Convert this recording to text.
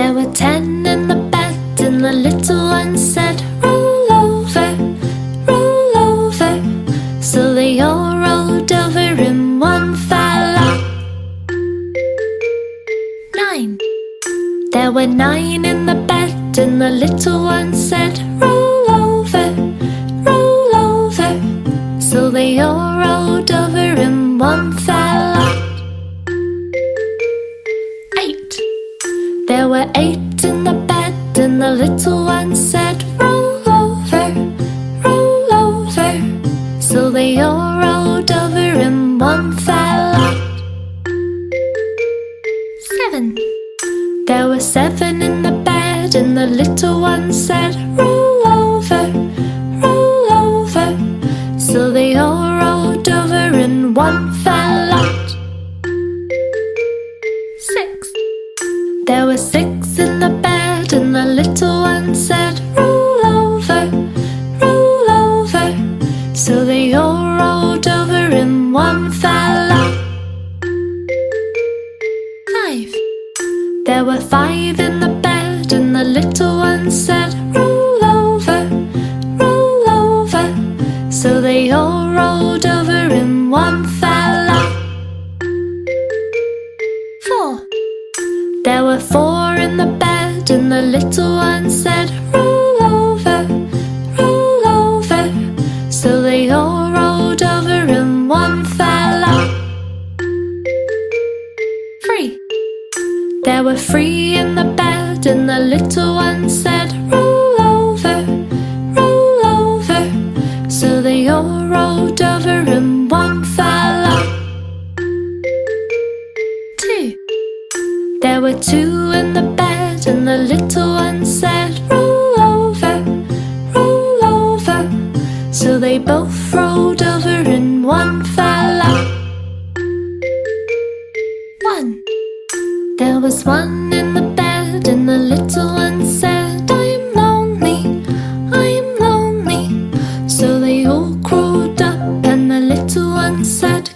There were ten in the bed, and the little one said, Roll over, roll over. So they all rolled over, and one fell out. Nine. There were nine in the bed, and the little one said, Roll over, roll over. So they all rolled over, and one were eight in the bed, and the little one said, Roll over, roll over. So they all rolled over, and one fell out. Seven. There were seven in the bed, and the little one said, Roll over, roll over. So they all rolled over, and one There were six in the bed, and the little one said, Roll over, roll over. So they all rolled over, and one fell out. Five. There were five in the bed, and the little one said, Roll were four in the bed, and the little one said, Roll over, roll over. So they all rolled over, and one fell out. Three. There were three in the bed, and the little one said, Roll over, roll over. So they all rolled over, and There were two in the bed, and the little one said, Roll over, roll over. So they both rolled over in one fell out. One. There was one in the bed, and the little one said, I'm lonely, I'm lonely. So they all crawled up, and the little one said,